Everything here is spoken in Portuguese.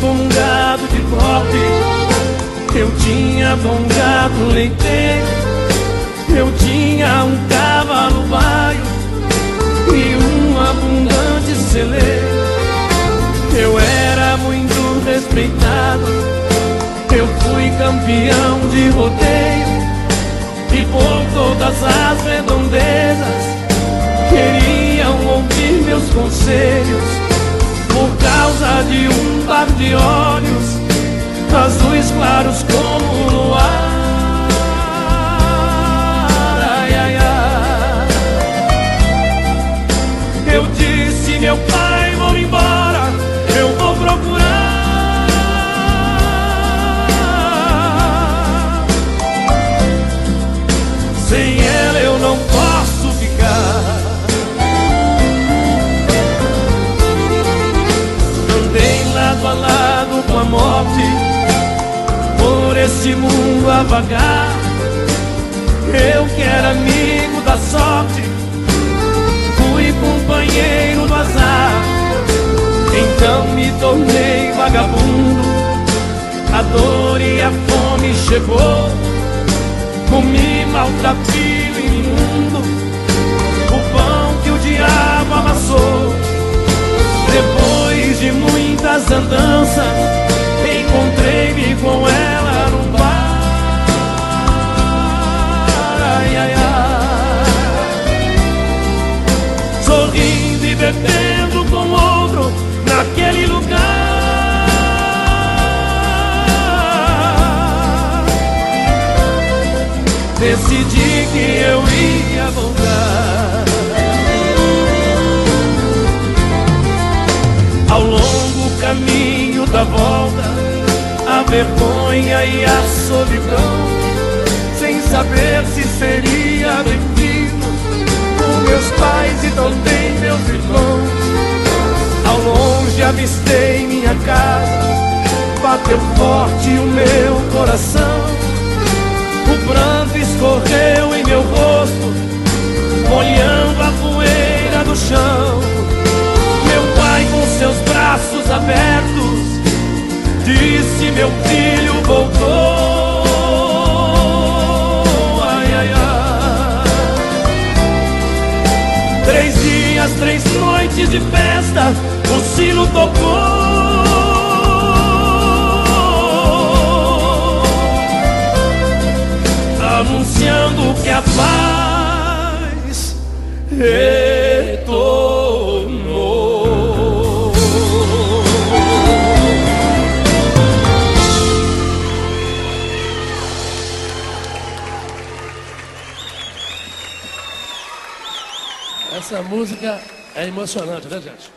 bom gado de corte, eu tinha bom gado leiteiro, eu tinha um cavalo baio e um abundante celeiro. Eu era muito respeitado, eu fui campeão de rodeio e por todas as redondezas queriam ouvir meus conselhos por causa de um de olhos azuis claros lado a com a morte Por esse mundo a vagar. Eu que era amigo da sorte Fui companheiro do azar. Então me tornei vagabundo A dor e a fome chegou. Comi maltrapilho lugar. Decidi que eu ia voltar. Ao longo caminho da volta, a vergonha e a solidão, sem saber se seria bem-vindo com meus pais bateu forte o meu coração, o pranto escorreu em meu rosto, molhando a poeira do chão. Meu pai com seus braços abertos Disse meu filho voltou. Três dias, três noites de festa O sino tocou Anunciando que a paz retornou. Essa música é emocionante, né, gente?